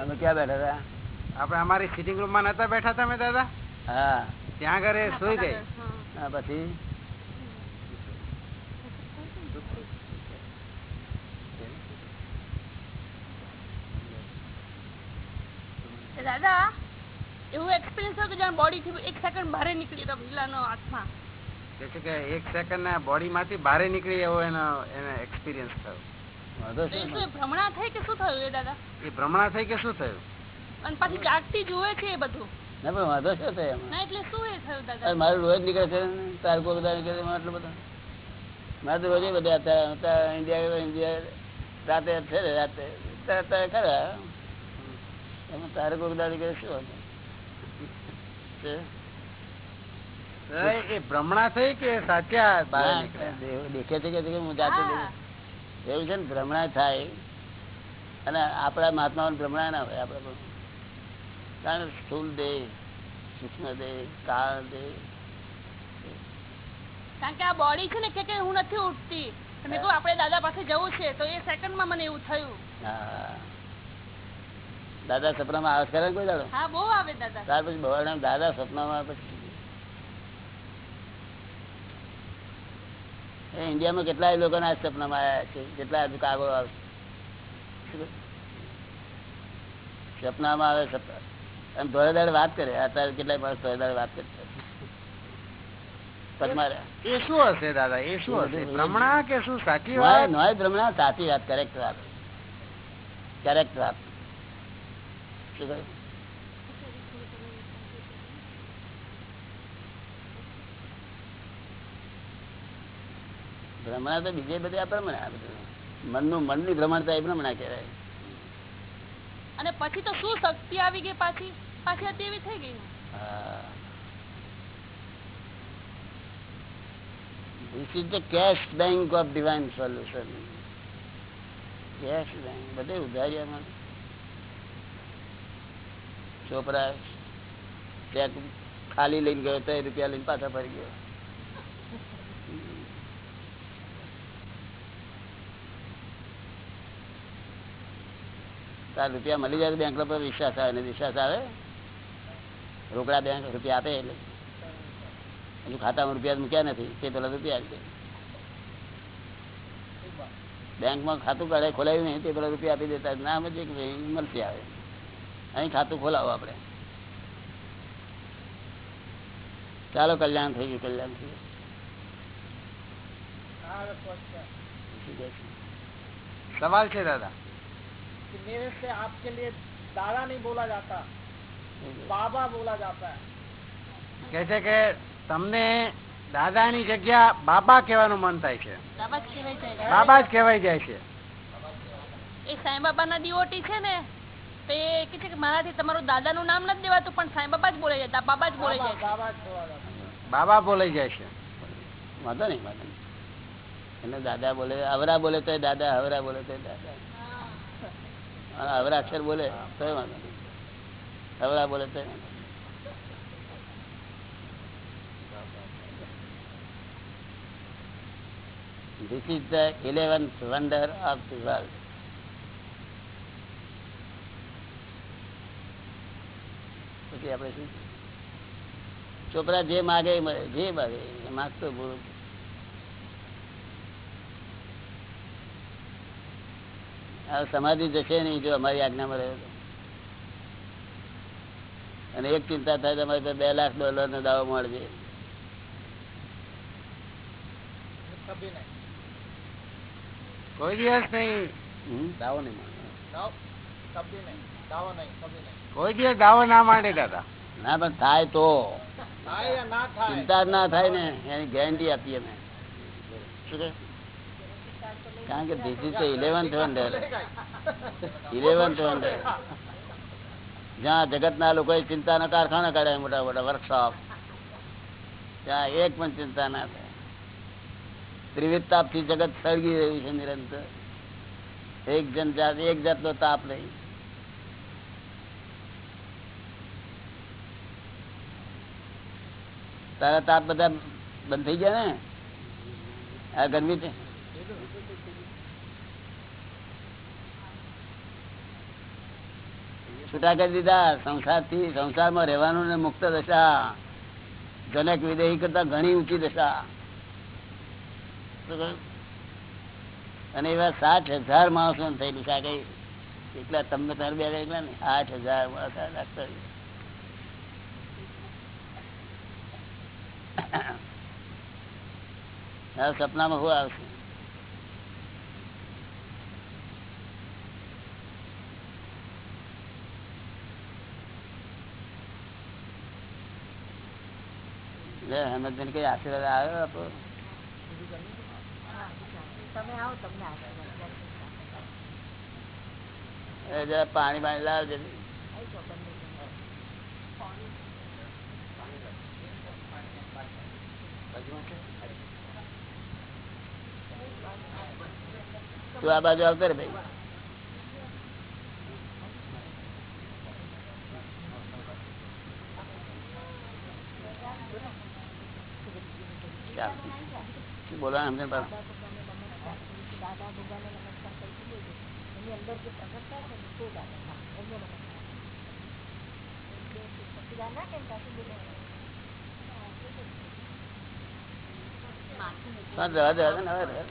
અમે ક્યાં બેઠા હતા? આપણે અમારી સિટિંગ રૂમમાં નતા બેઠા તમે દાદા? હા. ત્યાં ઘરે સુઈ ગઈ. હા. પછી? એ દાદા એવું એક્સપિરિયન્સ થયું કે બોડી થી એક સેકન્ડ બહાર નીકળી તો વિલાનો હાથમાં. કે એક સેકન્ડ ના બોડી માંથી બહાર નીકળી એવો એનો એને એક્સપિરિયન્સ થયો. ભ્રમણા થઈ કે શું થયું એ દાદા? એ ભ્રમણા થઈ કે શું થયું? અને પાછી જાગતી જુએ છે એ બધું. ના પણ વાંધો શું થાય એટલે શું એ થયું દાદા? મારું રોજ નીકળે છે તાર કોઈ બધા નીકળે આટલું બધું. મારે તો રોજે બધા અત્યારે અત્યારે ઇન્ડિયા ઇન્ડિયા રાતે છે રાતે. અત્યારે અત્યારે ખરા. એમાં તારે કોઈ બધા નીકળે શું હતું? એ- એ ભ્રમણા થઈ કે સાચા બહાર નીકળ્યા? દેખ- દેખે છે કે હું જાતે એવું છે ને ભ્રમણા થાય. અને આપણા મહાત્મા ભ્રમણા ના હોય આપણા કારણ સ્થુલ દેહ સૂક્ષ્મ દેહ કાળ દેહ કારણ કે આ બોડી છે ને કે હું નથી ઉઠતી. મેં આપણે દાદા પાસે જવું છે તો એ સેકન્ડમાં મને એવું થયું. દાદા સપનામાં આવે કરે કોઈ દાદા હા બહુ આવે દાદા. ત્યાર પછી ભગવાન દાદા સપનામાં પછી. એ ઇન્ડિયામાં કેટલાય લોકોના સપનામાં આવ્યા છે કેટલા કાગળ કાગળો આવે છે. સપનામાં આવે અને ધોળે દાડે વાત કરે. અત્યારે કેટલાય માણસ ધોળે દાડે વાત કરે ભ્રમણા તો બીજે બધે આ ભ્રમણા આ બધું મનનું મનની ભ્રમણતા એ ભ્રમણા કહેવાય. અને પછી તો શું શક્તિ આવી ગઈ પાછી? પાછી એવી થઈ ગઈ This is the cash bank of divine solution. Cash bank. બધે ઉધારિયામાં ચોપરા ચેક ખાલી લઈને ગયો તો રૂપિયા લઈને પાછા ફરી ગયો. તાર રૂપિયા મળી જાય બેંક પર વિશ્વાસ આવે ને વિશ્વાસ આવે? રોકડા બેંક રૂપિયા આપે એટલે. હજુ ખાતામાં રૂપિયા મૂક્યા નથી તે પેલા રૂપિયા આપી બેંકમાં ખાતું કાઢે ખોલાવ્યું નહીં તે પેલા રૂપિયા આપી દેતા. ના મજે મળતી આવે. અહીં ખાતું ખોલાવો આપણે. ચાલો કલ્યાણ થઈ ગયું કલ્યાણ થઈ ગયું? સવાલ છે દાદા. कि मेरे से आपके लिए दादा नहीं बोला जाता बाबा बोला जाता है કે છે કે તમને દાદાની જગ્યા બાબા કહેવાનું મન થાય છે બાબા જ કહેવાય જાય છે. બાબા જ કહેવાય જાય છે એ સાંઈબાબા ના ડીઓટી છે ને તો એ કે છે કે મારાથી તમારું દાદા નું નામ નથી દેવાતું પણ સાંઈબાબા જ બોલે જતા બાબા જ બોલે જાય છે. बाबा छोड़ा जाता બાબા બોલાઈ જાય છે વાંધો નહીં વાંધો નહીં એને દાદા બોલે અવરા બોલે તો દાદા હવરા બોલે તો દાદા અને અક્ષર બોલે તો વાંધો હવરા બોલે This is the eleventh wonder of the world. પછી આપણે છોકરા જે માગે જે માગે માગતો બોલો સમાધિ જશે નહીં જો અમારી આજ્ઞામાં રહ્યો અને એક ચિંતા થાય તમારે તો બે લાખ ડોલર નો દાવો મળશે. કોઈ દિવસ નહીં. દાવો કોઈ દિવસ દાવો ના માંડે ના પણ થાય તો. ચિંતા ના થાય ને એની ગેરંટી આપીએ મેં શું કારણ કે this is eleventh wonder eleventh wonder જ્યાં જગતના લોકોએ ચિંતાના કારખાના કાઢ્યા મોટા મોટા વર્કશોપ ત્યાં એક પણ ચિંતા ના થાય. ત્રિવિધ તાપથી જગત સળગી રહ્યું છે નિરંતર. એક જન જાત, એક જાતનો તાપ નહીં તારા તાપ બધા બંધ થઈ ગયા ને? આ ગરમી છૂટા કરી દીધા. સંસારથી, સંસારમાં રહેવાનું ને મુક્ત દશા. જનક વિદેહી કરતા ઘણી ઊંચી દશા. અને એવા સાત હજાર માણસો થયેલું છે. આ કઈ એકલા તમને તાર બે એકલા ને? આઠ હજાર આ સપનામાં શું આવશે? લે હેમંતભાઈ કઈ આશીર્વાદ આવ્યો આપો પાણી પાણી લાવજે. તું આ બાજુ આવતો રે ભાઈ ચાલ. બોલવાનું અમને પણ હા, જવા દે, હવે ને, હવે રહે.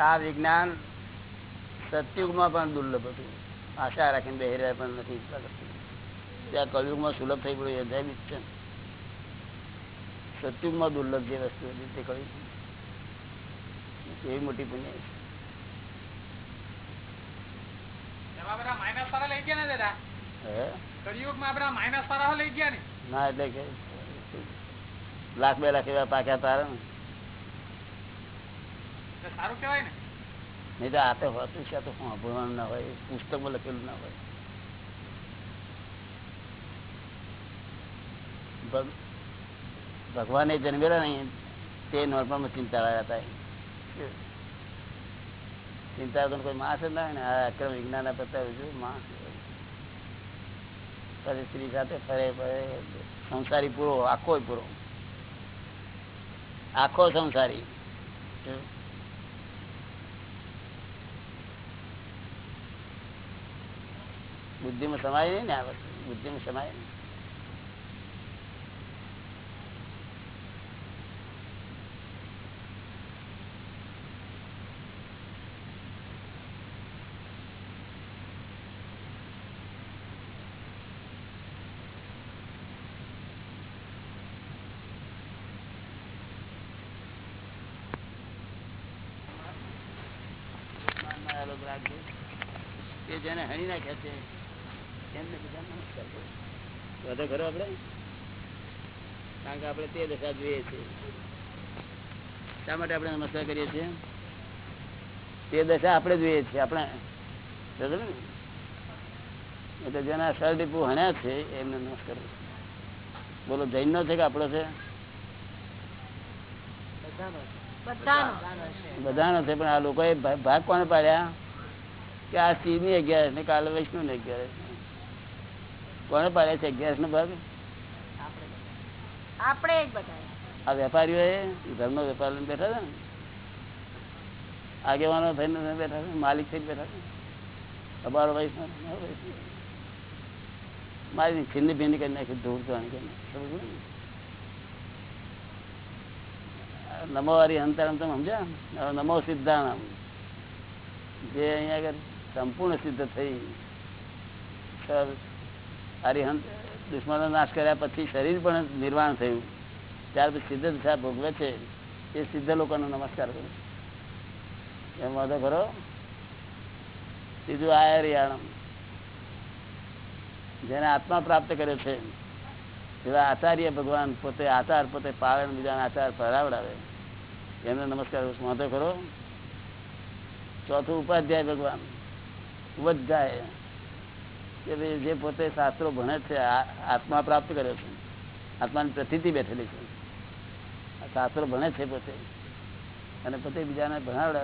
આ વિજ્ઞાન સતયુગમાં પણ દુર્લભ હતું. આશા રાખીને બેહી પણ નથી ત્યાં કલયુગમાં સુલભ થઈ પડ્યું અધ્યાય છે. સતયુગમાં દુર્લભ જે વસ્તુ હતી તે કહ્યું એવી મોટી પુણ્ય છે. લાખ બે લાખ એવા પાક્યા તારા ને. નહીં તો આ તો હોતું છે તો સાંભળવાનું ના હોય, પુસ્તકમાં લખેલું ના હોય. ભગવાને જન્મેલા નહીં, તે નોર્મલમાં ચિંતા હતા. ચિંતા કોઈ માસ ના હોય ને, આ અક્રમ વિજ્ઞાન બતાવ્યું છું માસ ફરે સ્ત્રી સાથે ફરે ફરે, સંસારી પૂરો, આખો પૂરો. આખો સંસારી. બુદ્ધિમાં સમાય નહીં ને આ વસ્તુ. બુદ્ધિમાં સમાય નહીં. જેને હણી નાખ્યા છે એમને બધા નમસ્કાર કરો વધે ખરો આપણે? કારણ કે આપણે તે દશા જોઈએ છીએ શા માટે આપણે નમસ્કાર કરીએ છીએ? તે દશા આપણે જોઈએ છીએ. આપણે? એટલે જેના સરદીપુ હણ્યા છે એમને નમસ્કાર બોલો જૈન નો છે કે આપણો છે? બધાનો. છે પણ આ લોકોએ ભાગ કોણ પાડ્યા? કે આ શિવની અગિયારસ ને કાલ વૈષ્ણુ ની અગિયારસ કોને પાડે છે? અગિયારસ નો ભાગ? આપણે આ વેપારીઓ ઘરનો વેપાર લઈને બેઠા હતા ને. આગેવાનો થઈને બેઠા છે માલિક થઈને બેઠા છે. અમારો ભાઈ મારી છિન્ની ભીંડી કરી નાખી ધૂળ તો નમોવારી કરી નાખી. સમજ પડી ને? આ નમો હરી તમે સમજ્યા? નમો સિદ્ધાણમ જે અહીંયા આગળ સંપૂર્ણ સિદ્ધ થઈ. સર હરિહંત દુશ્મનો નાશ કર્યા પછી શરીર પણ નિર્વાણ થયું. ત્યાર પછી સિદ્ધ દિશા ભોગવે છે. એ સિદ્ધ લોકોનો નમસ્કાર કરું એમ વાંધો ખરો બીજું હરિયાણમ જેને આત્મા પ્રાપ્ત કર્યો છે, એવા આચાર્ય ભગવાન પોતે આચાર, પોતે પાવે બીજાના આચાર પરાવડાવે એમને નમસ્કાર કરું. વાંધો ખરો ચોથું ઉપાધ્યાય ભગવાન. ઉપાધ્યાય. કે ભાઈ જે પોતે શાસ્ત્રો ભણે છે આત્મા પ્રાપ્ત કર્યો છે, આત્માની પ્રતિથી બેઠેલી છે. શાસ્ત્રો ભણે છે પોતે. અને પોતે બીજાને ભણાવડે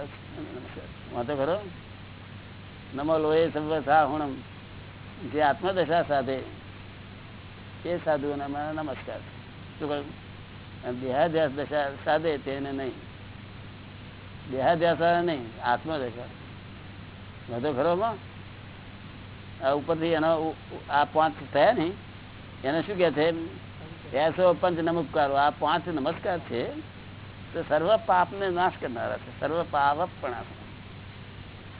વાંધો ખરો? નમો લોહે સર્વ સાહુણમ જે આત્મદશા સાધે, એ સાધુઓને અમારા નમસ્કાર. શું કહ્યું? અને દેહાધ્યાસ દશા સાધે તેને નહીં. દેહાધ્યાસ નહીં, આત્મદશા. વાંધો ખરો માં ઉપરથી એનો આ પાંચ થયા ને એને શું કે છે? એસો પંચ નમસ્કારો. આ પાંચ નમસ્કાર છે તો સર્વ પાપને નાશ કરનારા છે. સર્વ પાવપણા પણ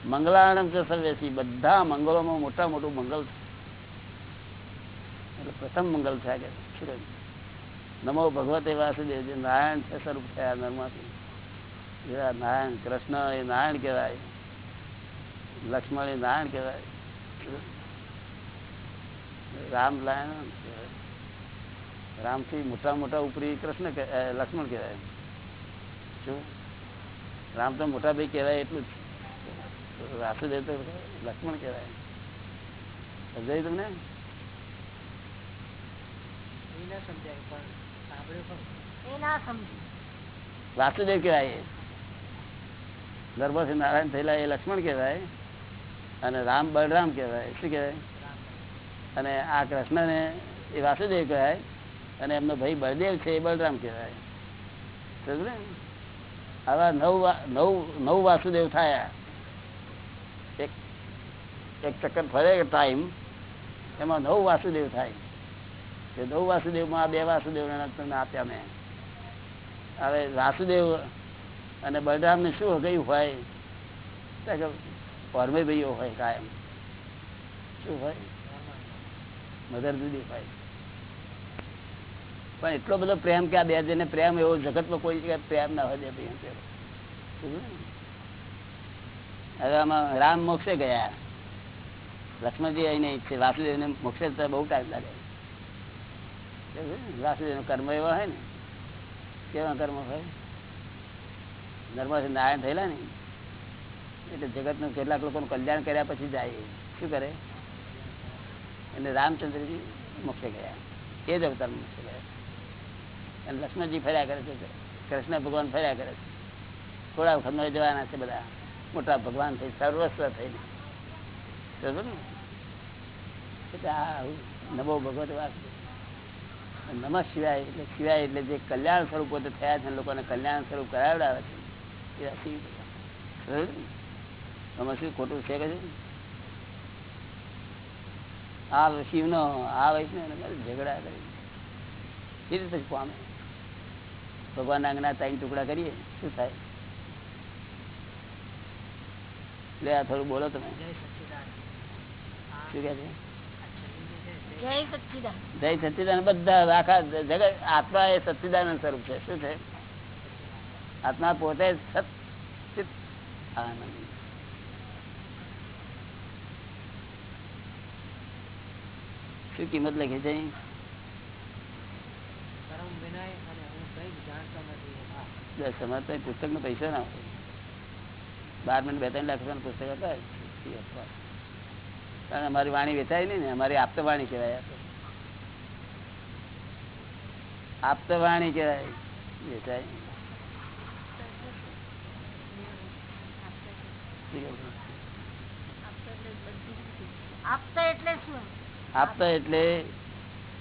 મંગલાણમ છે સર્વેસી બધા મંગલોમાં મોટા મોટું મંગલ છે. એટલે પ્રથમ મંગલ છે આ કે શું? નમો ભગવતે વાસુદેવ જે નારાયણ છે, સ્વરૂપ છે આ નરમાંથી નારાયણ કૃષ્ણ એ નારાયણ કહેવાય. લક્ષ્મણ એ નારાયણ કહેવાય. રામ લાયણ રામથી મોટા મોટા ઉપરી કૃષ્ણ લક્ષ્મણ કહેવાય શું? રામ તો મોટા ભાઈ કહેવાય એટલું જ. વાસુદેવ તો લક્ષ્મણ કહેવાય સમજાય તમને? વાસુદેવ કહેવાય. ગર્ભથી નારાયણ થયેલા એ લક્ષ્મણ કહેવાય. અને રામ બળરામ કહેવાય. શું કહેવાય? અને આ કૃષ્ણને એ વાસુદેવ કહેવાય અને એમનો ભાઈ બળદેવ છે એ બળરામ કહેવાય. સમજ્યું આવા નવ નવ નવ વાસુદેવ થયા. એક એક ચક્કર ફરે ટાઈમ એમાં નવ વાસુદેવ થાય. એ નવ વાસુદેવમાં આ બે વાસુદેવ તમને આપ્યા મેં. હવે વાસુદેવ અને બળરામને શું ગયું હોય? તો ભાઈઓ હોય કાયમ. શું હોય? મધર જુદી હોય. પણ એટલો બધો પ્રેમ કે આ બે જણને પ્રેમ એવો જગતમાં કોઈ જગ્યાએ પ્રેમ ના હોય બે પ્રેમ. હવે આમાં રામ મોક્ષે ગયા. લક્ષ્મણજી અહીં નહીં છે વાસુદેવને મોક્ષે બહુ ટાઈમ લાગે? વાસુદેવનો કર્મ એવા હોય ને. કેવા કર્મ હોય? નર્મદ નારાયણ થયેલા ને. એટલે જગતનું કેટલાક લોકોનું કલ્યાણ કર્યા પછી જાય શું કરે? એટલે રામચંદ્રજી મોક્ષે ગયા. એ જ અવતાર મોક્ષે ગયા. અને લક્ષ્મણજી ફર્યા કરે છે. કૃષ્ણ ભગવાન ફર્યા કરે છે. થોડા વખતમાં જવાના છે બધા. મોટા ભગવાન થઈ, સર્વસ્વ થઈને. બરોબર ને? એટલે આ આવું ભગવત વાત નમઃ શિવાય, એટલે શિવાય એટલે જે કલ્યાણ સ્વરૂપ પોતે થયા છે લોકોને કલ્યાણ સ્વરૂપ કરાવડાવે છે. એ શું ખોટું છે કે? આ શિવનો આ વૈષ્ણવ ઝઘડા કરી એ રીતે પામે? ભગવાન આગના ત્રણ ટુકડા કરીએ શું થાય? લે આ થોડું બોલો તમે. શું કહે છે? જય સચિદાન બધા આખા જગત આત્મા એ સચ્ચિદાનંદ સ્વરૂપ છે. શું છે? આત્મા પોતે સચિત આનંદ. શું કિંમત લખી છે દસ અમારે તો પુસ્તક નો પૈસા ના હોય. બાર મિનિટ બે ત્રણ લાખ રૂપિયાનું પુસ્તક હતા. કારણ અમારી વાણી વેચાય નહીં ને અમારી આપતો વાણી કહેવાય. આપતો વાણી કહેવાય. વેચાય? આપતા એટલે શું? આપતા એટલે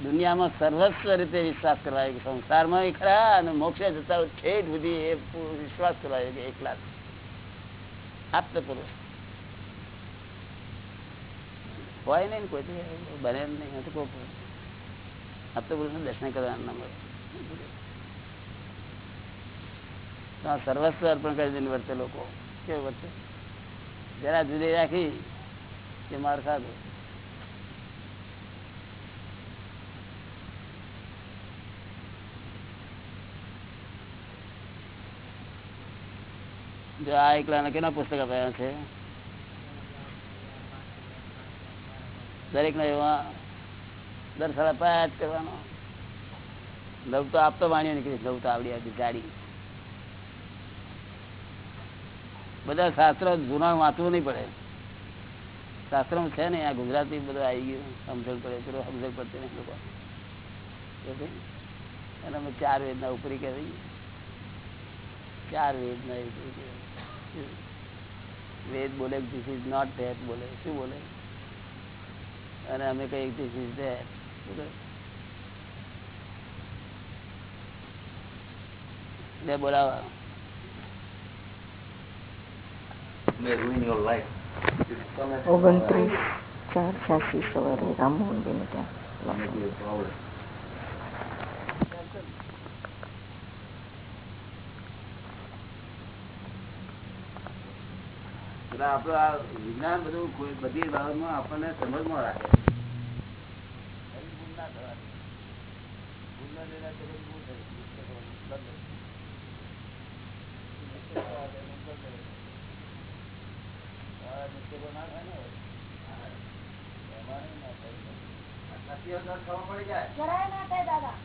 દુનિયામાં સર્વસ્વ રીતે વિશ્વાસ કરવા સંસારમાં ખરા અને મોક્ષે જતા ઠેઠ સુધી એ વિશ્વાસ કરવા એકલા. આપત પુરુષ હોય નહીં કોઈ બને નહીં આ કોઈ કોઈ આપત પુરુષ દર્શન કરવાના ના સર્વસ્વ અર્પણ કરી દઈને વર્તે લોકો. કેવું વર્તે? જરા જુદી રાખી કે માર ખાધો? આ એકલાના કેના પુસ્તક અપાયા છે? દરેક ને એવા દર સાડા જ કરવાનો. લવ તો આપતો વાણીઓ નીકળી લવ તો આવડી આવતી જાડી બધા શાસ્ત્ર જૂના વાંચવું નહીં પડે. શાસ્ત્ર છે ને, આ ગુજરાતી બધું આવી ગયું. સમજણ પડે. ચલો સમજણ પડતી નહીં લોકો? અને અમે ચાર વેદના ઉપરી કરી ચાર વેદના ઉપરી કરી. વેદ બોલે ધીસ ઇઝ નોટ ધેટ બોલે. શું બોલે? અને અમે કહીએ ધીસ ઇઝ ધેટ બે બોલાવા. ઓગણત્રીસ ચાર છ્યાસી સવારે રામમોહન બેન ત્યાં. એટલે આપણું આ વિજ્ઞાન બધું બધી બાબતમાં આપણને સમજમાં રાખે. ખબર પડી જાય જરાય ના થાય દાદા.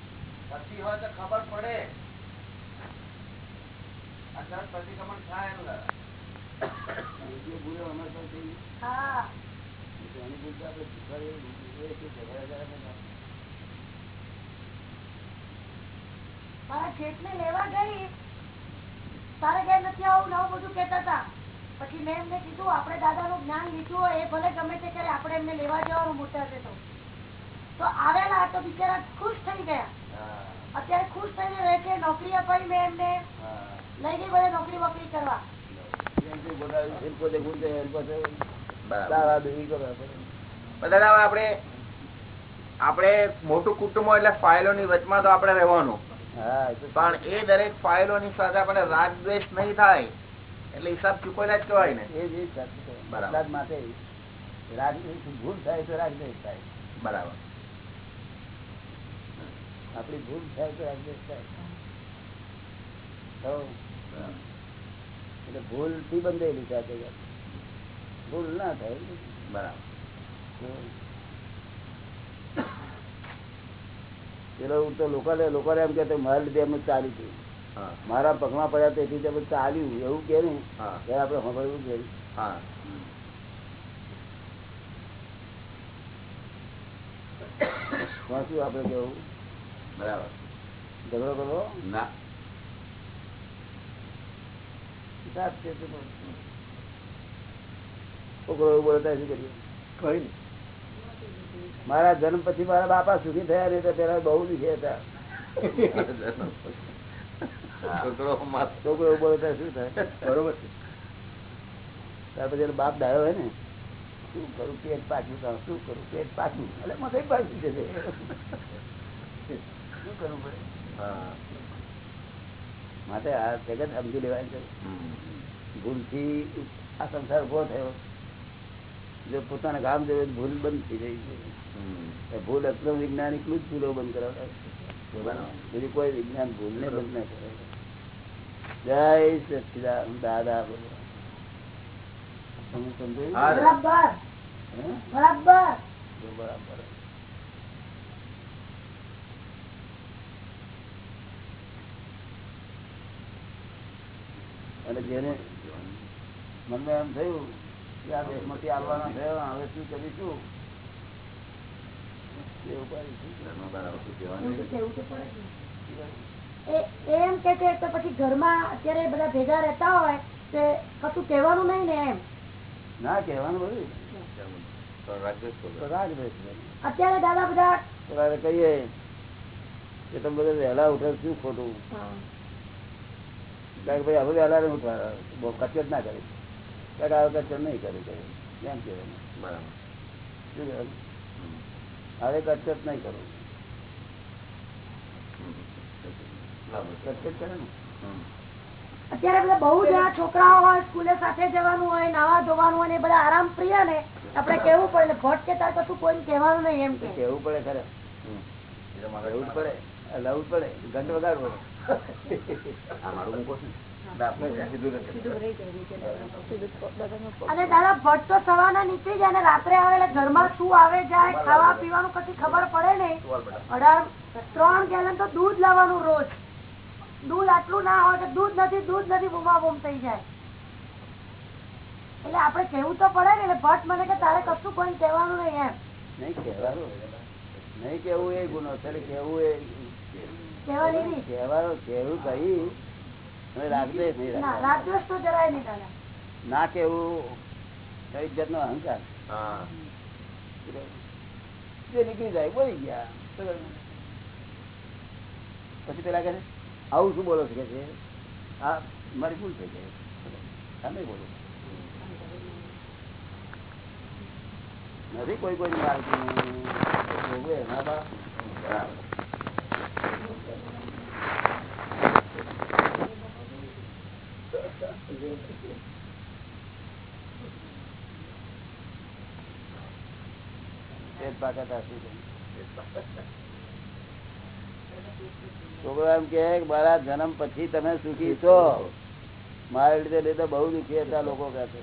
નથી હોય તો ખબર પડે. આ તરત પ્રતિક્રમણ થાય એમ દાદા. મારા જેઠ ને લેવા ગઈ તારે ઘેર નથી આવું નવું બધું કેતા હતા. પછી મેં એમને કીધું આપણે દાદા નું જ્ઞાન લીધું હોય એ ભલે ગમે તે કરે આપણે એમને લેવા જવાનું મોટા છે તો. આવેલા તો બિચારા ખુશ થઈ ગયા. અત્યારે ખુશ થઈને રહે છે નોકરી અપાઈ મેં એમને. લઈ ગઈ બધા નોકરી વોકરી કરવા. આપણે. આપણે મોટું કુટુંબ એટલે ફાઇલો ની વચમાં તો આપણે રહેવાનું. પણ એ દરેક ફાઇલો ની સાથે આપણે રાગ દ્વેષ નહીં થાય એટલે હિસાબ ચૂકવેલા જ કહેવાય ને એ જ. બરાબર. માટે રાગદ્વેષ ભૂલ થાય તો રાગદ્વેષ થાય. બરાબર. આપણી ભૂલ થાય તો રાગદ્વેષ થાય. તો એટલે ભૂલથી બંધેલી છે ભૂલ ના થાય. બરાબર. પેલો તો લોકોને લોકોને એમ કે મારા લીધે એમનું ચાલ્યું ગયું. મારા પગમાં પડ્યા તેથી તેમ ચાલ્યું એવું કે હા. ત્યારે આપણે સાંભળવું જોઈએ. હા. એમાં શું આપણે કેવું? બરાબર. ઝઘડો કરવો? ના. સાત છે છોકરો બોલતા શું કરીએ? કઈ મારા જન્મ પછી મારા બાપા સુખી થયા નહીં તો પેલા બહુ દુખી હતા. છોકરો બોલતા શું થાય? બરોબર છે. ત્યાર પછી બાપ ડાયો હોય ને શું કરું? પેટ પાછું શું કરું? પેટ પાછું એટલે મને પાછું છે. શું કરવું પડે હા. માટે આ જગત સમજી લેવાય છે. ભૂલથી આ સંસાર ઊભો થયો. જો પોતાના કામ જોવે ભૂલ બંધ થઈ જાય છે. ભૂલ અક્રમ વિજ્ઞાનિકનું જ ભૂલો બંધ કરાવતા બીજું કોઈ વિજ્ઞાન ભૂલ ને બંધ ના કરે. જય સચિદાન દાદા બોલો. તમે? બરાબર. બરાબર. બરાબર. અને જેને મને એમ થયું કે આ દેશમાંથી આવવાના થયો હવે શું કરીશું? ને. એમ કે પછી ઘરમાં અત્યારે બધા ભેગા રહેતા હોય તે કશું કહેવાનું નહીં ને એમ. ના કહેવાનું બધું. અત્યારે દાદા બધા કહીએ કે તમે બધા વહેલા ઉઠે શું ખોટું? કારણ કે ભાઈ હવે વહેલા નહીં ઉઠવા બહુ કચર ના કરી. કારણ હવે નહીં કરી એમ કહેવાનું બરાબર. શું કહેવાનું હવે નહીં. કરે. ને? અત્યારે બધા બહુ જણા છોકરાઓ હોય સ્કૂલે સાથે જવાનું હોય નાવા ધોવાનું હોય ને એ બધા આરામ પ્રિય ને. આપડે કેવું પડે એટલે ભટ્ટ કે તાર કશું કોઈને કહેવાનું નહીં એમ કેવું પડે ખરે. હમ. એ તો મારે રહેવું જ પડે. લવું જ પડે. ઘંટ વગાડવો આ રાત્રે આવે એટલે ઘરમાં શું આવે, જાય, ખાવા પીવાનું કશી ખબર પડે ને અઢાર, ત્રણ ગેલન તો દૂધ લાવવાનું રોજ. દૂધ આટલું ના હોય કે દૂધ નથી દૂધ નથી, બૂમા બૂમ થઈ જાય. એટલે આપડે કેવું તો પડે ને, એટલે ભટ્ટ મને કે તારે કશું કોઈ કહેવાનું નહીં એમ. નહીં કહેવાનું, નહીં કેવું એ ગુનો કેવું એ કહેવાની રાખજે નહીં. ના કેવું કઈ નો અહંકાર? જે નીકળી જાય બોલી ગયા. પછી પેલા કહે આવું શું બોલો છો? કે છે આ મારી ભૂલ થઈ ગઈ. તમે બોલો. નથી કોઈ કોઈ પેટ એના દે. છોકરો એમ કે મારા જન્મ પછી તમે સુખી છો. મારા લીધે બહુ દુખી હતા લોકો કહે છે.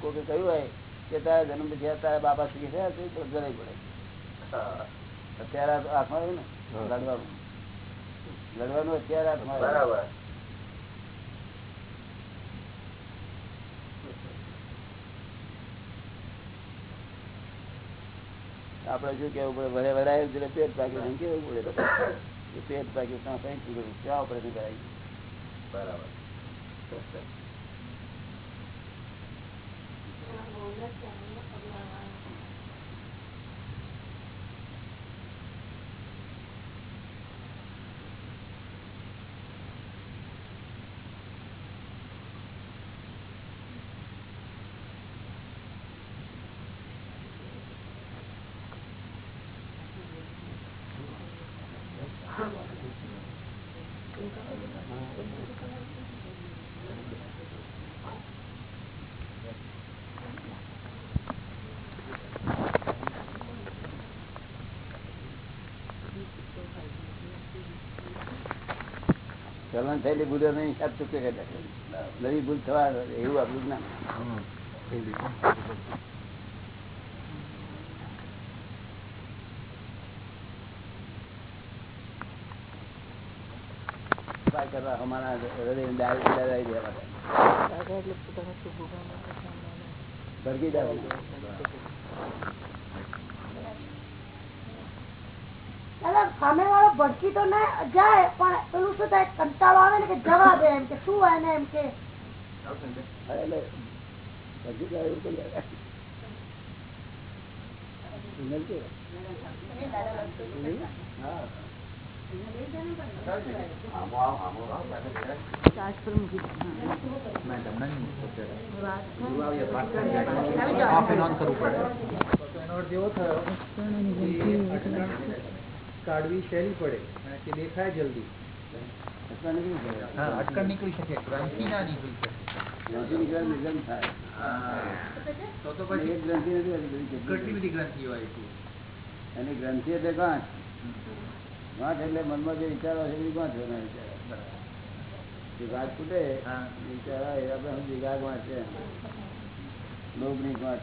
કોઈ કહ્યું હોય કે તારા જન્મ પછી તારા બાપા સુખી થયા જરાય પડે. અત્યારે હાથમાં આવ્યું ને લડવાનું. લડવાનું અત્યારે હાથમાં આવ્યું. આપડે શું કેવું પડે? વડે વડાય એટલે પેટ પાક્યું. એમ કેવું પડે? પેટ પાક્યું ત્યાં કઈ ચૂક્યું ક્યાં ઓપરેશન કરાવી ચલણ થયેલી ભૂલો નહીં હિસાબ ચૂકે નવી ભૂલ થવા એવું આપણું ના કરવા અમારા હૃદય દાદાઈ દેવા ભરગી દેવાનું દાદા સામે વાળો ભડકી તો ના જાય પણ પેલું શું થાય કંટાળો આવે ને કે જવા દે એમ કે શું હોય ને એમ કે એટલે ભરગી કાઢવી સહેલી પડે કે દેખાય જલ્દી અટકણ નીકળી શકે ગ્રંથિ ના નીકળી શકે ગ્રંથિ. તો તો પછી ગ્રંથિ નથી બધી આવી છે એની ગ્રંથિ એટલે ગાંઠ ગાંઠ એટલે મનમાં જે વિચારો છે એ વિચારો. જે ગાંઠ તૂટે હા. વિચાર હોય આપણે ગાંઠ છે. લોભની હોય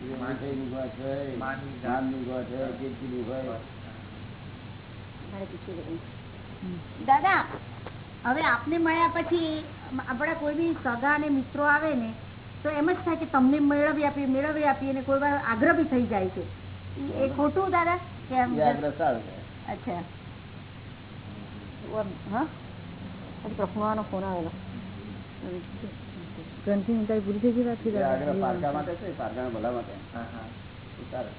વિષયની ગાંઠ હોય માનની ગાંઠ. હોય કીર્તિની હોય. દાદા હવે આપને મળ્યા પછી આપણા કોઈ બી સગા અને મિત્રો આવે ને તો એમ જ થાય કે તમને મેળવી આપીએ મેળવી આપીએ અને કોઈ વાર આગ્રહ બી થઈ જાય છે. એ ખોટું દાદા? કે આગ્રહ સારો છે અચ્છા. હા? આજે ફોન આવેલો. ગ્રંથિ તારી પૂરી થઈ ગઈ વાત પારકા માટે છે પારકાના ભલા માટે. હા હા. સારું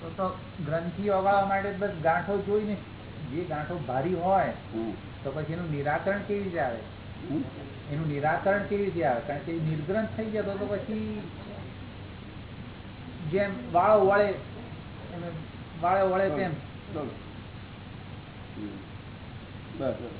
તો તો ગ્રંથિ ઓગાળવા માટે બસ ગાંઠો જોઈને જે ગાંઠો ભારી હોય તો પછી એનું નિરાકરણ કેવી રીતે આવે? એનું નિરાકરણ કેવી રીતે આવે? કારણ કે નિર્ગ્રંથ થઈ જતો તો પછી જેમ વાળો વળે એમ વાળો વળે તેમ બોલો. હમ. બસ બસ.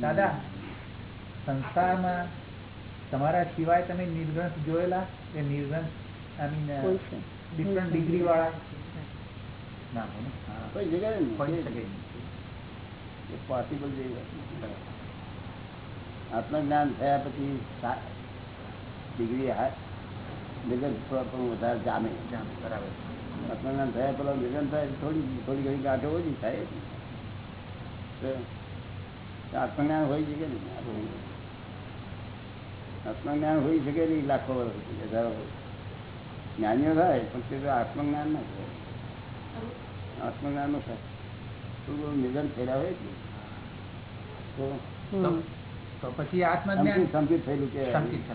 દાદા સંસારમાં તમારા સિવાય તમે નિર્ગ્રંથ જોયેલા કે નિર્ગ્રંથ આઈ મીન ડિફરન્ટ ડિગ્રી વાળા. ના હોય કોઈ જગ્યાએ નહીં. શકે એ પોસિબલ જેવી વસ્તુ આત્મજ્ઞાન થયા પછી સા- ડિગ્રી પણ વધારે જામે. બરાબર. આત્મજ્ઞાન થયા પેલા નિગમ થાય થોડી થોડી ઘણી ગાંઠો ઓછી થાય. તો આત્મજ્ઞાન હોય શકે ને નહીં આત્મજ્ઞાન હોઈ શકે નહીં? લાખો વર્ષ હજારો વર્ષ. જ્ઞાનીઓ થાય પણ તે આત્મજ્ઞાન ના થાય આત્મજ્ઞાનનું થાય. થોડું નિધન થયેલા હોય ને. તો પછી આત્મજ્ઞાન? સંકિત થયેલું કે સંકિત છે.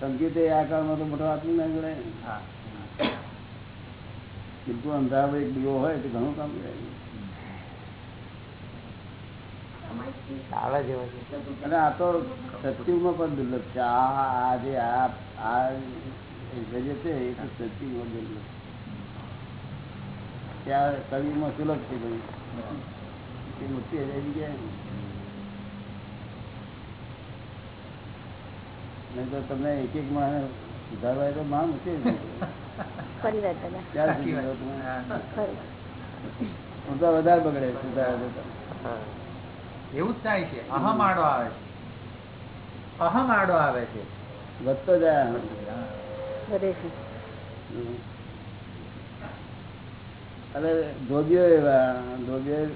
સંકિત એ આકારમાં તો મોટો આત્મજ્ઞાન ગણાય. ને. બિલકુલ અંધારો એક દીવો હોય તો ઘણું કામ કરે. તાળા જેવા છે. અને આ તો સત્યુગમાં પણ દુર્લભ છે. આ આ જે આ આ જે છે એ તો સત્યુગમાં દુર્લભ ત્યાં કવિમાં સુલભ છે ભાઈ એ મોટી હજારી ગયા નહીં તો તમને એક એક માં સુધારવા તો માં મૂકી? હા. તો વધારે બગડે સુધારવા તો એવું જ થાય છે. અહમ આડો આવે છે. અહમ આડો આવે છે. વધતો જાય અરે ધોબીઓ એવા ધોબીઓ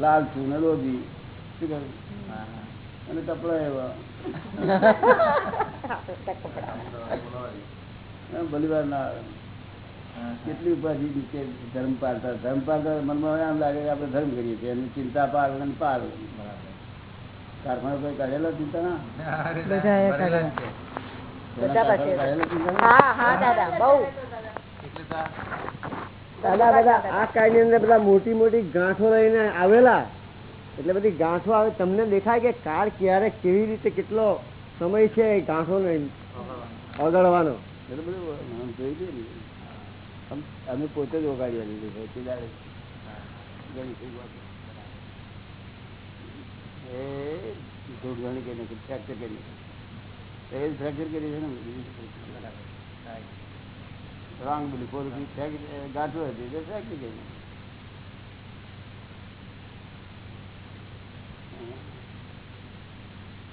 લાલ છું ને ધોબી શું કહ્યું? અને કપડા એવા. ભલી વાર ના આવે. કેટલી ઉપાધિ નીચે ધર્મ પાડતા ધર્મ પાડતા મનમાં એમ લાગે કે આપણે ધર્મ કરીએ છીએ. એની ચિંતા પાર અને પાર કારખાનો કોઈ કાઢેલો ચિંતા ના મોટી મોટી ગાંઠો લઈને આવેલા. એટલે બધી ગાંઠો આવે. તમને દેખાય કે કાર ક્યારે કેવી રીતે કેટલો સમય છે ગાંઠો ને ઓગળવાનો? એટલે બધું જોઈ દે અમ- અમે પોતે જ ઓગાડી લીધું છે તે દાડે. ઘણી થઈ વાત. એ ધૂળ ઘણી કરી નાખી, ફ્રેક્ચર કરી નાખી. તો એ જ ફ્રેક્ચર કરી છે ને બીજું શું કરી? રોંગ બિલી પોલીસની ફ્રેક- ગાંઠો હતી તે ફ્રેક્ચર કરી નાખી.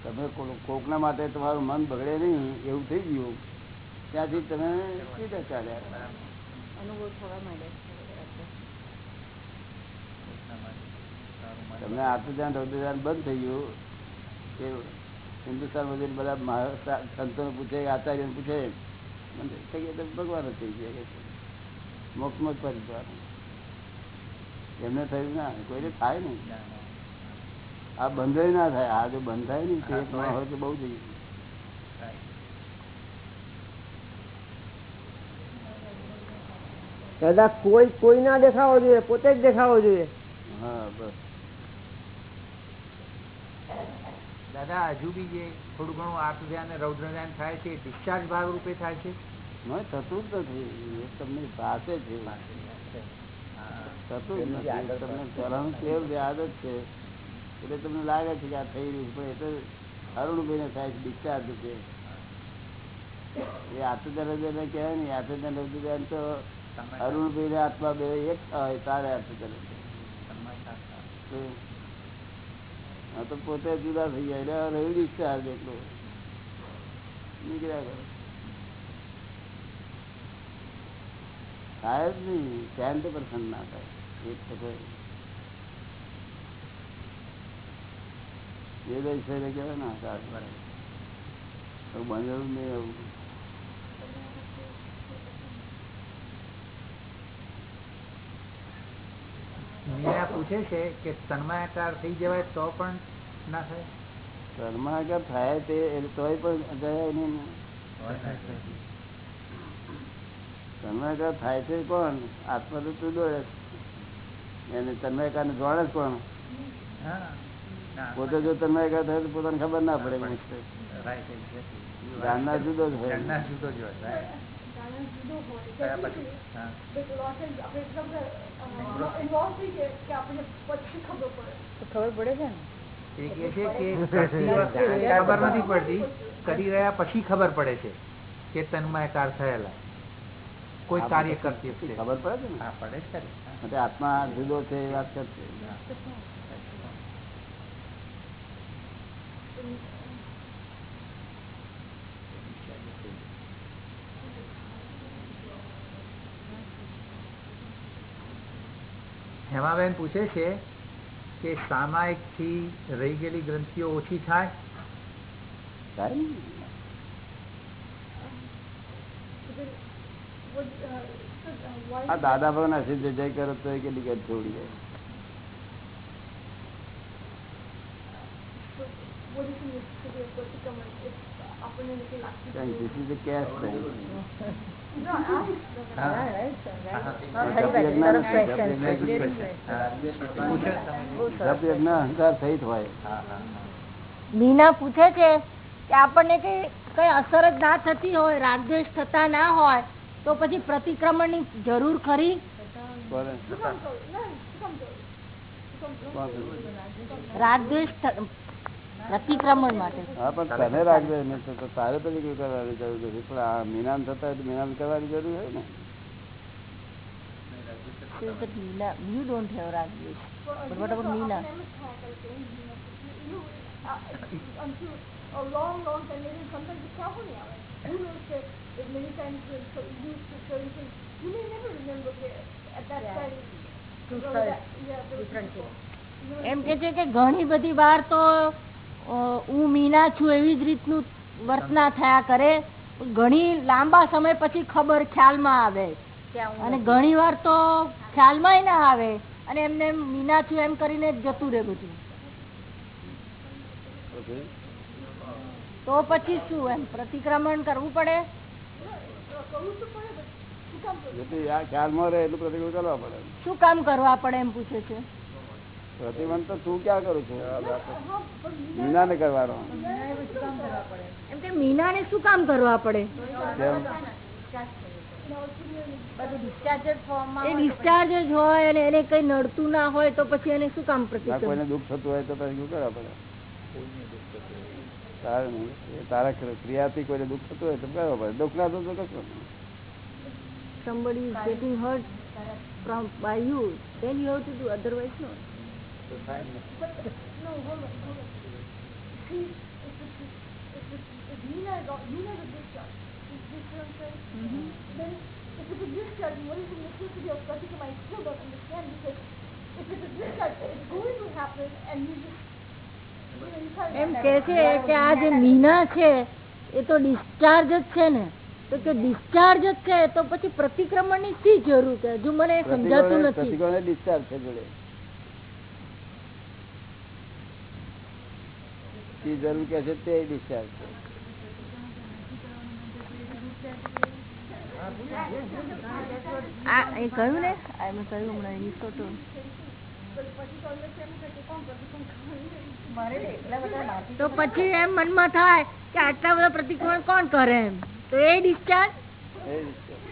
તમે કો- કોકના માટે તમારું મન બગડે નહીં એવું થઈ ગયું ત્યાંથી તમે સીધા ચાલ્યા અનુભવ થવા માંડે તમને આત્મધ્યાન રૌદ્રધ્યાન બંધ થઈ ગયું કે હિન્દુસ્તાન બધે બધા સંતોને પૂછે આચાર્યને પૂછે મને ગયા. ભગવાન જ થઈ ગયા. મોક્ષમાં જ પરિવાર એમને થયું ના કોઈને થાય નહીં. આ બંધ ના થાય. આ જો બંધ થાય ને તે હોય તો બહુ થઈ ગયું દાદા કોઈ કોઈ ના દેખાવો જોઈએ પોતે જ દેખાવો જોઈએ. દાદા હજુ બી જે થોડું ઘણું આત્મ ધ્યાન રૌદ્ર ધ્યાન થાય છે ડિસ્ચાર્જ ભાગ રૂપે થાય છે? થતું જ નથી. એ તમને ભાષે છે. થતું જ નથી. તમને પહેલાનું કેવું યાદ જ છે? એટલે તમને લાગે છે કે આ થઈ રહ્યું છે. પણ એ તો અરુણભાઈને થાય છે ડિસ્ચાર્જ છે એ આત્મધર્મ કહેવાય ને આત્મધર્મ તો અરુણભાઈ આત્મા બે એક થાય તારે કરે હા તો પોતે જુદા થઈ જાય એટલે રહ્યું ડિસ્ચાર્જ એટલું. નીકળ્યા કરે. થાય જ નહીં સેન્ટ પર્સન્ટ ના થાય. એક તો એ દઈ છે કહેવાય ના બંધેલું નહીં એવું મીરા પૂછે છે કે તન્માયાકાર થઈ જવાય તો પણ ના થાય? તન્માયાકાર થાય તે તોય પણ ગયા નહીં તન્માયાકાર થાય છે કોણ આત્મા તો તું દોડે એને તન્મયકાર ને જોડે જ કોણ પોતે જો તન્મયકાર થાય તો પોતાને ખબર ના પડે જાણનાર જુદો જ હોય. જુદો જ હોય, પછી? ખબર પડે છે ને નથી પડતી કરી રહ્યા પછી ખબર પડે છે કે તન્મયકાર થયેલા. કોઈ કાર્ય કરતી ખબર પડે છે ને? આત્મા જુદો છે એ વાત કરશે. હેમાબેન પૂછે છે કે સામાયિકથી રહી ગયેલી ગ્રંથિઓ ઓછી થાય? આ દાદા ભગવાન સિદ્ધ જય કરો તો એ કેટલી ગત છોડી જાય this is the cash thing. Meena પૂછે છે કે આપણને કઈ કઈ અસર જ ના થતી હોય, રાગદ્વેષ થતા ના હોય, તો પછી પ્રતિક્રમણની જરૂર ખરી? રાગદ્વેષ પ્રતિક્રમણ માટે હા પણ તને રાખજે ને તો તો તારે પેલી કોઈ કરવાની જરૂર નથી પણ આ મીનાન થતા હોય તો મીનાન કરવાની જરૂર હોય ને So that Meena, you don't have ragdvesh. But what about Meena? until a long, long time, maybe sometimes it's probably out. Who knows that, that many times when so you used to certain things, you may never remember that at that time. Two you know, sides, that- yeah, there was different people. You know, એમ કે છે કે ઘણી બધી વાર તો હું મીના છું એવી જ રીતનું વર્તના થયા કરે. ઘણી લાંબા સમય પછી ખબર ખ્યાલમાં આવે. અને ઘણી વાર તો ખ્યાલમાં ના આવે. અને એમને મીના છું એમ કરીને જતું રહે બધું પછી તો પછી શું એમ પ્રતિક્રમણ કરવા પડે. શું કામ કરવા પડે એમ પૂછે છે? પ્રતિબંધ તો તું ક્યાં કરું છું? મીનાને કરવાનો. મીના ને શું કામ કરવા પડે? ડિસ્ચાર્જ હોય અને એને કઈ નડતું ના હોય તો પછી એને શું કામ ના કોઈને દુઃખ થતું હોય તો પછી શું કરવા પડે? તારે તારા ક્રિયાથી કોઈને દુઃખ થતું હોય તો કરવા પડે? દુઃખ ના થતું કશું somebody is getting hurt from by you. Then you have to do otherwise no no, hold on, hold on. See, if it's, if it's, if Nina is, all- Nina is a discharge, is this what I'm saying? Then, if it's a discharge, what is the necessity of Pratikama? I still don't understand because if it's a discharge, it's going to happen and you just, you know, you can't. એમ કે છે કે આ જે મીના છે એ તો discharge જ છે ને તો કે ડિસ્ચાર્જ જ છે તો પછી પ્રતિક્રમણની શી જરૂર છે હજુ મને સમજાતું નથી પ્રતિક્રમણ discharge છે જોડે જે જરૂર કે છે તે ડિસ્ચાર્જ છે. આ એ કહ્યું ને? કહ્યું હમણાં ઇંગ્લિશ તો તો તો પછી એમ મનમાં થાય કે આટલા બધા પ્રતિક્રમણ કોણ કરે એમ? તો એ ડિસ્ચાર્જ એ discharge.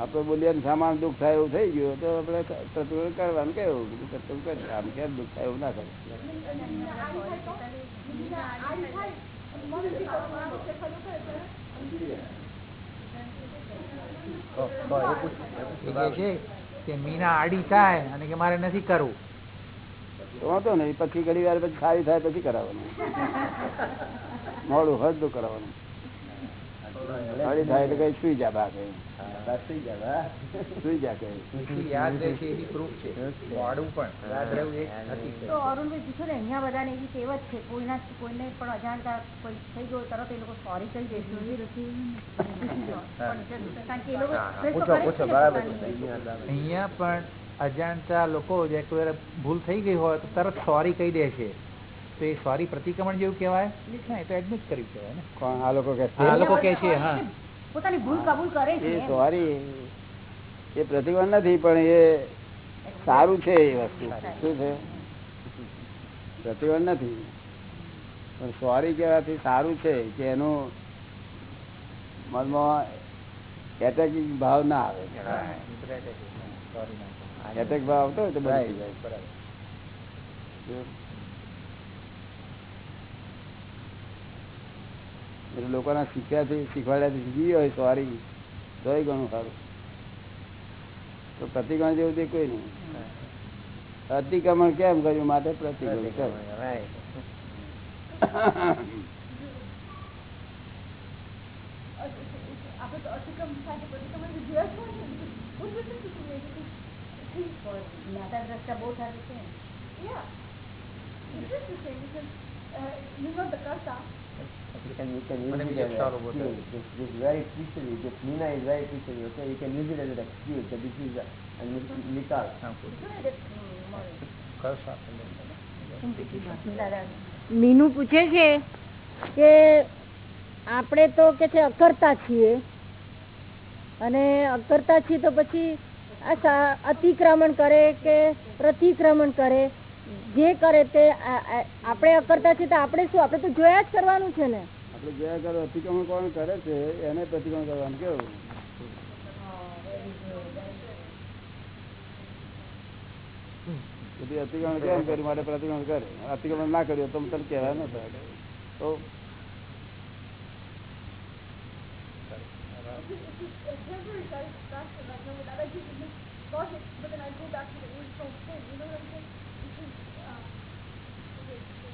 આપડે બોલીએ સામાન દુઃખ થાય એવું થઈ ગયું તો આપડે પ્રતિક્રમણ કરવાનું કેવું બીજું કરે આમ કેમ દુઃખ થાય એવું ના કરે. કે મીના આડી થાય અને કે મારે નથી કરવું. વાંધો નહીં પછી ઘડી વાર પછી સારી થાય પછી કરાવવાનું. મોડું હદ કરાવવાનું સારી થાય એટલે કઈ સુઈ જા બા કઈ સુઈ જા કઈ. એટલું યાદ રહેશે એવી પ્રૂફ છે. મોડું પણ યાદ રહેવું એ તો અરુણભાઈ પૂછો ને અહીંયા બધાને એવી ટેવ જ છે કોઈના કોઈને પણ અજાણતા કોઈ થઈ ગયો તરત એ લોકો સોરી કહી દે છે. કારણ કે એ લોકો face તો કરે જ છે ને પોતાની. અહીંયા પણ અજાણતા લોકો જે કોઈ ભૂલ થઈ ગઈ હોય તો તરત સોરી કહી દે છે. તો એ સોરી પ્રતિક્રમણ જેવું કહેવાય? ના એ તો એડમિટ કર્યું કહેવાય ને. કોણ? આ લોકો કે આ લોકો કહે છે હા. પોતાની ભૂલ કબૂલ કરે છે એ સોરી એ પ્રતિકોણ નથી પણ એ સારું છે એ વસ્તુ. શું છે? પ્રતિકોણ નથી. પણ સોરી કહેવાથી સારું છે કે એનું મનમાં એટેકિંગ ભાવ ના આવે. એટેક ભાવ આવતો હોય તો બંધ થઈ જાય એટલે લોકોના શીખ્યાથી શીખવાડ્યાથી શીખી હોય સોરી તોય ઘણું સારું તો પ્રતિક્રમણ જેવું તે કોઈ નહીં અતિક્રમણ કેમ કર્યું માટે પ્રતિક્રમણ Yeah. It is the same because uh, you're not the karta. You can, you can use Let me it just as start an over excuse. This, this very preachy, this Nina is very preachy, okay? You can use it as an excuse that this is a, a Nikal. Meenu પૂછે છે કે આપણે તો કે છે અકર્તા છીએ અને અકર્તા છીએ તો પછી અતિક્રમણ કરે કે પ્રતિક્રમણ કરે જે કરે તે આપણે અકર્તા છીએ તો આપણે શું? આપણે તો જોયા જ કરવાનું છે ને. આપણે જોયા કરો અતિક્રમણ કોણ કરે છે, એને પ્રતિક્રમણ કરવાનું કેવું? બધી અતિક્રમણ કેમ કર્યું માટે પ્રતિક્રમણ કરે. અતિક્રમણ ના કર્યું તો તને કહેવાય ને તો a temporary satisfaction. Like, no, that I give this logic, but then I go back to the original thing. You know what I'm saying? This is, uh, okay, so,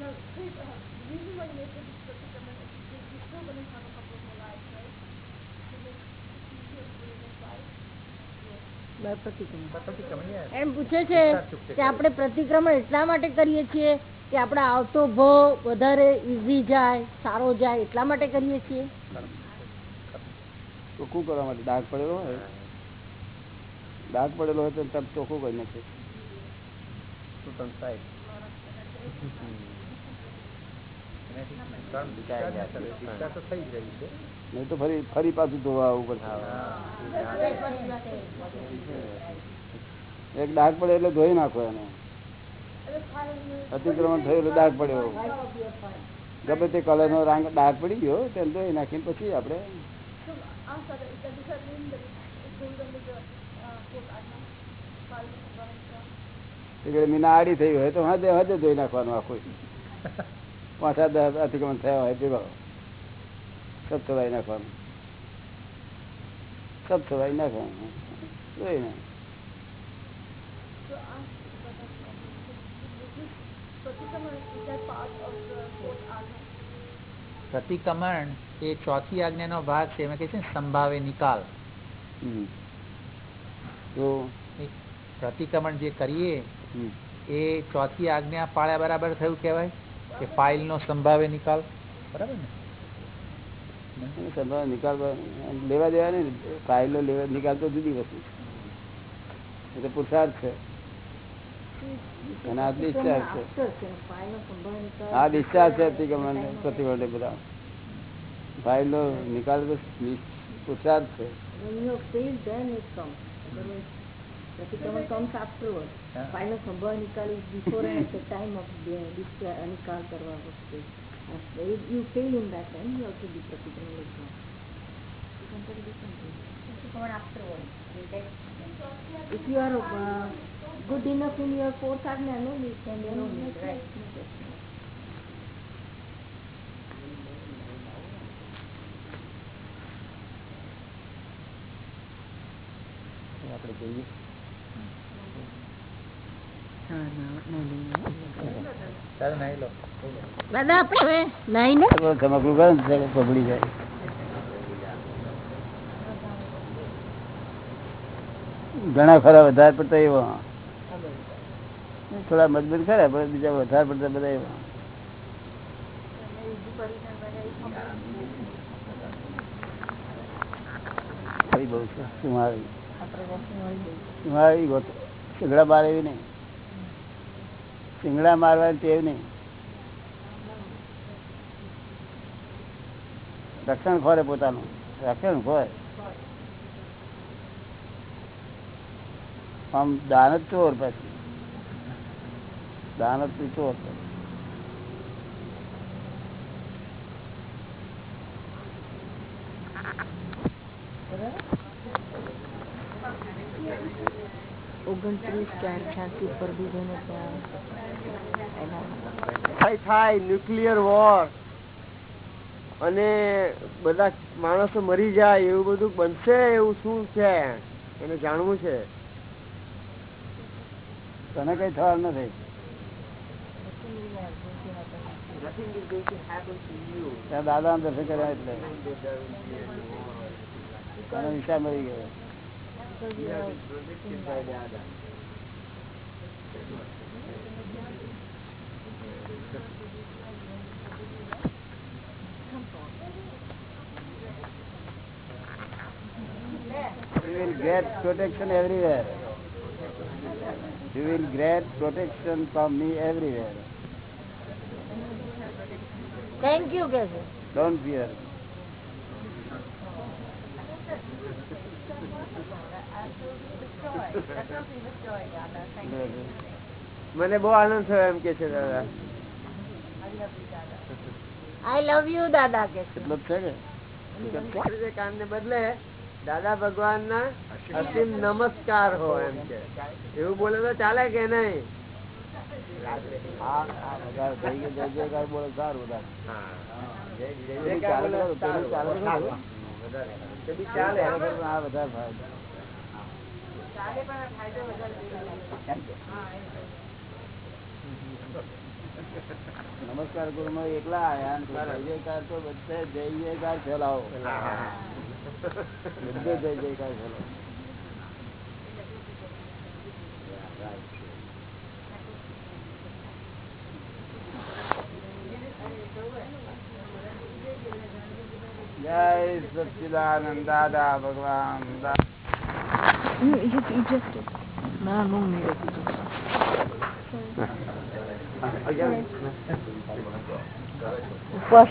now, please, uh, the reason why you make this particular is because you're still going to have a couple of more lives, right? Because it's easier for you to life. એમ પૂછે છે કે આપણે પ્રતિક્રમણ એટલા માટે કરીએ છીએ કે આપણે આવતો ભોગ વધારે ઈઝી જાય સારો જાય એટલા માટે કરીએ છીએ? ચોખ્ખું કરવા માટે? ડાઘ પડેલો હોય? ડાઘ પડેલો હોય તો તપ ચોખ્ખું કરી નાખે? નહીં તો ફરી ફરી પાછું ધોવા આવું પડશે. એક ડાક પડે એટલે ધોઈ નાખો એને. અતિક્રમણ થયું એટલે ડાઘ પડ્યો ગમે તે કલર નો રંગ ડાઘ પડી ગયો તેને ધોઈ નાખીને પછી આપણે. એટલે મીના આડી થઈ હોય તો હજે હજે ધોઈ નાખવાનું આખું. પાછા દસ અતિક્રમણ થયા હોય ભેગો સબ સવાઈ નાખવાનું. સબ સવાઈ નાખવાનું. જોઈ? પ્રતિક્રમણ એ ચોથી આજ્ઞાનો ભાગ છે. એમાં કહે છે સંભાવે નિકાલ. હમ. તો? એ પ્રતિક્રમણ જે કરીએ હમ. એ ચોથી આજ્ઞા પાળ્યા બરાબર થયું કહેવાય? કે ફાઇલ નો સંભાવે નિકાલ. બરાબર ને? નિકાલ લેવા દેવા નહીં ફાઇલો લેવા નિકાલ તો જુદી વસ્તુ છે. એ તો પુરુષાર્થ છે. અને આ ડિસ્ચાર્જ છે. આ ડિસ્ચાર્જ છે અતિક્રમણ એ બધા. ફાઇલ નો નિકાલ તો પુરુષાર્થ છે. Pratikama comes afterwards. Final Sambhava Nikal is before and at the time of the, this uh, Nikal Karva Vasti. Uh, if you fail in that time, you also do Pratikama later on. You can tell differently. If you are uh, good enough in your fourth ajna, no, you can then make right. આપણે જોઈએ ઘણા ખરા વધારે પડતા એવા. થોડા મજબૂત ખરા, પણ બીજા વધારે પડતા બધા એવા. બહુ છે. સુમારી સુમારી સગડા બાર એવી નહીં. સિંગડા મારવાની ટેવ નહીં. રક્ષણ ખોરે પોતાનું. રક્ષણ ખોરે. આમ દાનત ચોર પછી. દાનત ચોર પછી. ઓગણત્રીસ ચાર છ્યાસી પર બી ગમે ત્યાં થાય થાય ન્યુક્લિયર વોર અને બધા માણસો મરી જાય એવું બધું બનશે એવું શું છે? એને જાણવું છે. તને કઈ થવાનું નથી? દાદા દર્શન કર્યા એટલે. વિચાર મળી ગયો you will get protection everywhere. You will get protection from me everywhere. Thank you, Gaza. Don't fear. મને બહુ આનંદ થયો એમ કે છે દાદા આઈ લવ યુ દાદા કે છે એટલો જ છે કે કામ ને બદલે દાદા ભગવાન ના અસીમ નમસ્કાર હો એમ કે એવું બોલે તો ચાલે કે નહીં બોલે સારું ચાલે ખરું. એ બી ચાલે વધારે ફાયદો. કે? નમસ્કાર ગુરુ માં એકલા આયા જયકાર તો બધે જય જયકાર ફેલાવો બધે જય જયકાર ફેલાવો સચિદાનંદ દાદા ભગવાન. You, you,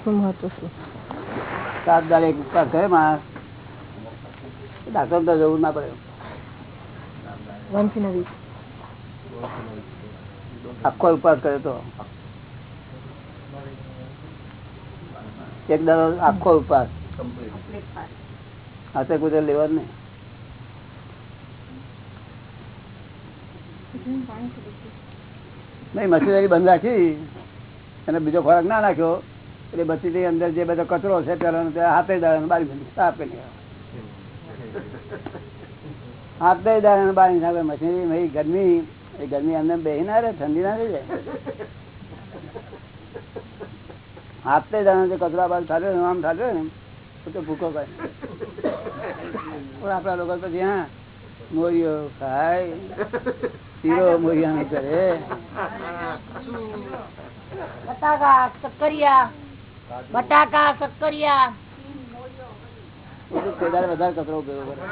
મહત્વ શું? સાત દાડે એક ઉપવાસ કરે માણસ. ડાક્ટર તો જવું ના પડે. ઇન આખો ઉપવાસ કરે તો. એક દાડો આખો ઉપવાસ. હાથે કુદર લેવા નહીં. નહીં મશીનરી બંધ રાખી. અને બીજો ખોરાક ના નાખ્યો. એટલે બચી અંદર જે બધો કચરો છે પેલો તે હાથે દાડા બારી બંધ સાફ કરી હાથે દાડા બારી નાખે. મશીનરી ભાઈ ગરમી એ ગરમી અંદર બેહી ના રહે ઠંડી ના થઈ જાય. હાથે દાડા જે કચરા બાર થશે આમ થશે ને તો તો ભૂકો કરે પણ આપણા લોકો પછી હા મોરીઓ ખાય શીરો મોરિયા કરે. બટાકા સક્કરિયા બટાકા સક્કરિયા. વધારે વધારે કચરો ભેગો કરે.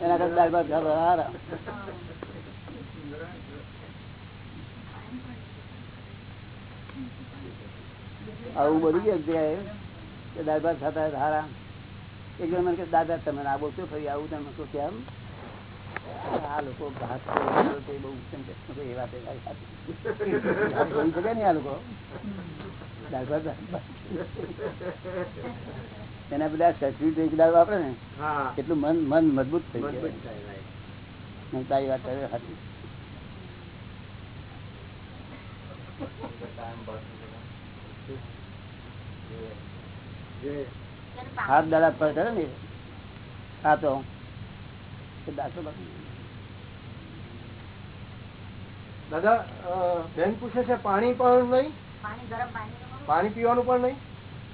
એના કરતા દાળ ભાત ખાવા સારા આવું બધું જગ્યાએ કે દાળ થતા હારા એક જણ મને કે દાદા તમે આ બહુ શું ફરી આવું? તમે શું કેમ આ લોકો ઘાસ બહુ કેમ કે એ વાત શકે ને આ લોકો? ભાત. એના બધા સર્ટિફિકેટ એક દાળ વાપરે ને એટલું મન મન મજબૂત થઈ ગયું જાય. તારી વાત કરે સાચી હાથ દાડા પર કરે ને હા તો. દાદા બેન પૂછે છે પાણી પણ નહીં? પાણી ગરમ પાણી પાણી પીવાનું પણ નહીં?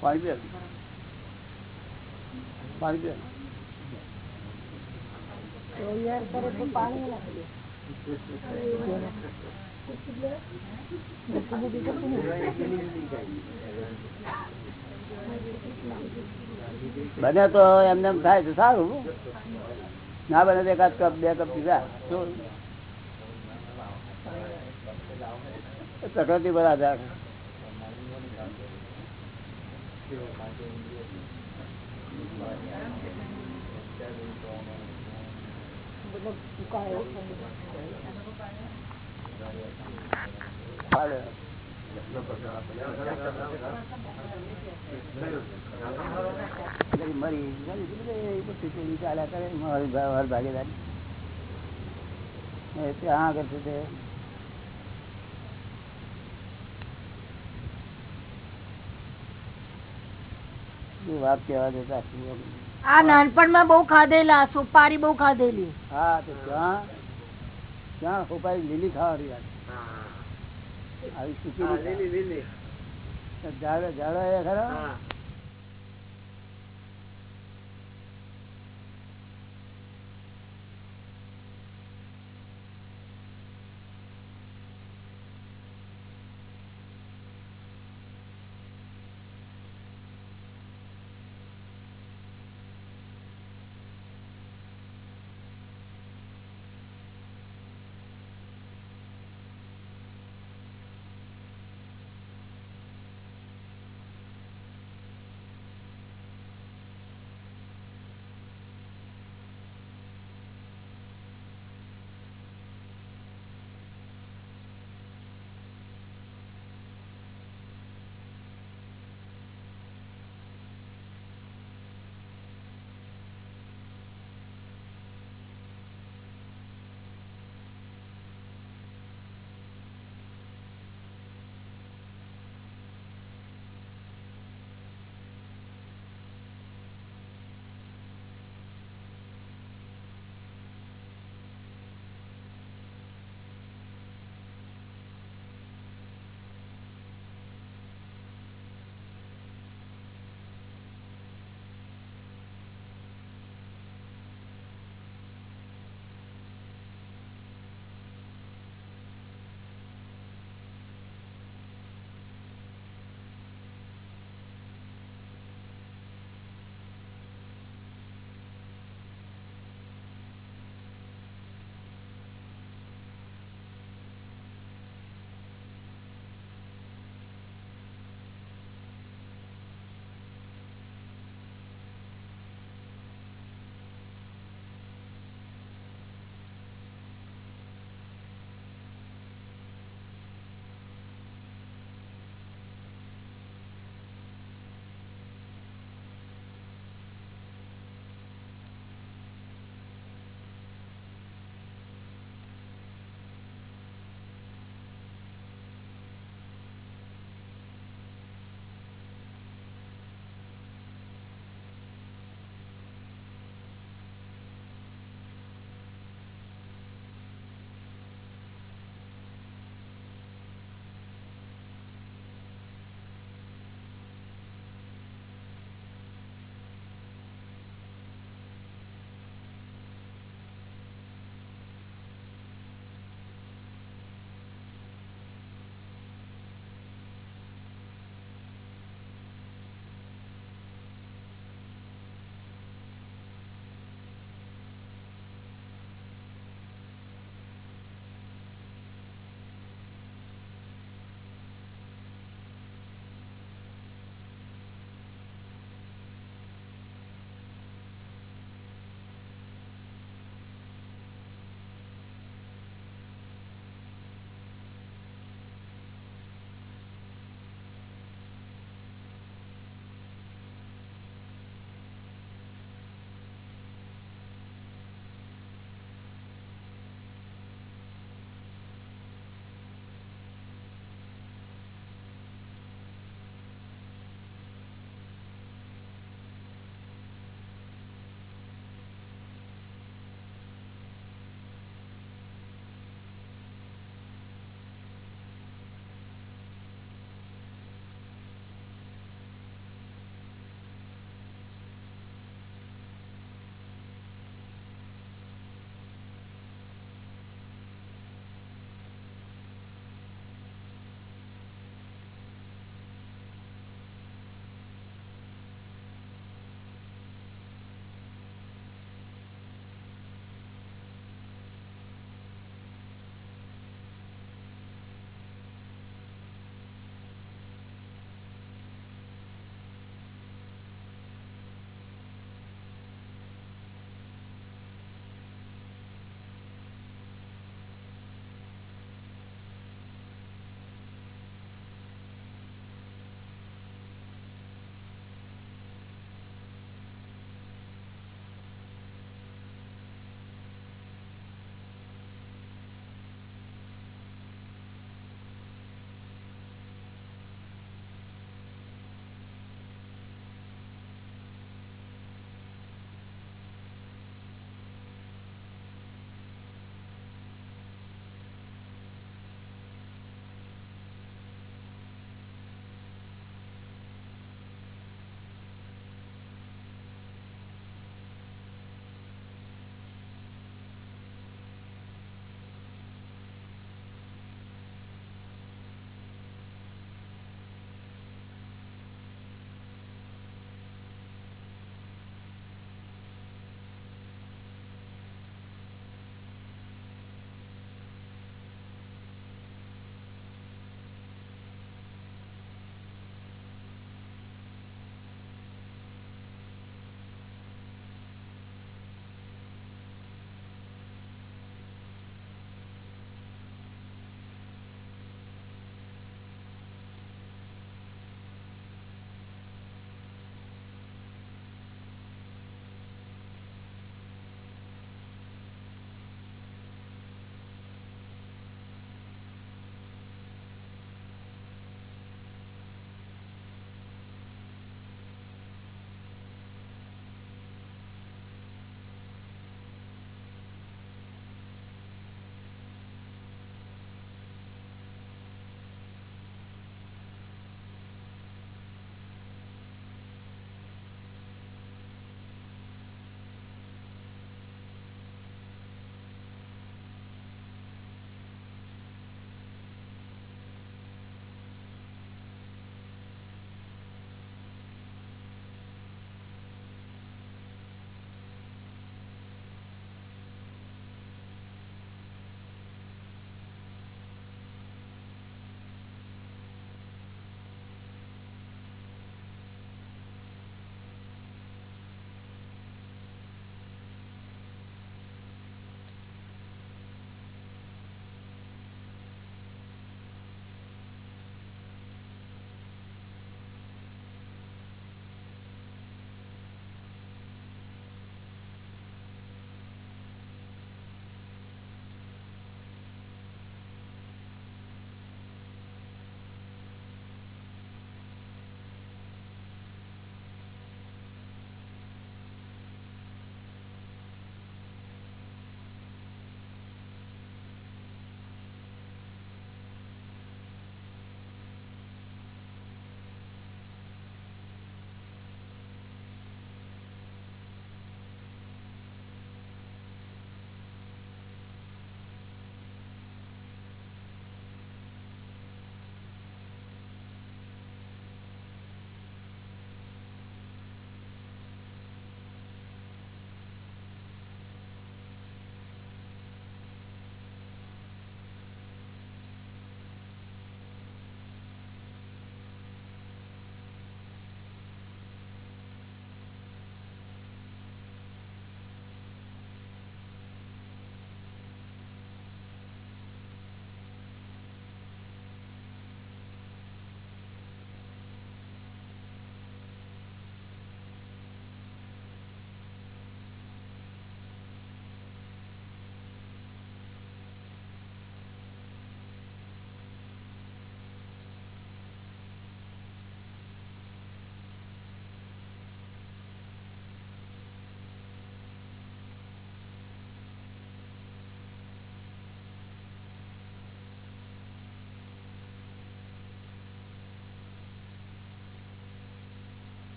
પાણી પીએ પાણી પીએ તો પાણી ના પીએ. બને તો એમને એમ થાય છે સારું. ના બને તો એકાદ કપ બે કપ પીધા. પ્રકૃતિ પર આધાર. Thank. વાત કેવા દેતા. આ નાનપણમાં બહુ ખાધેલા, સુપારી બહુ ખાધેલી હા, તો ત્યાં સુપારી લીલી ખાવાની વાત આવી ખરા?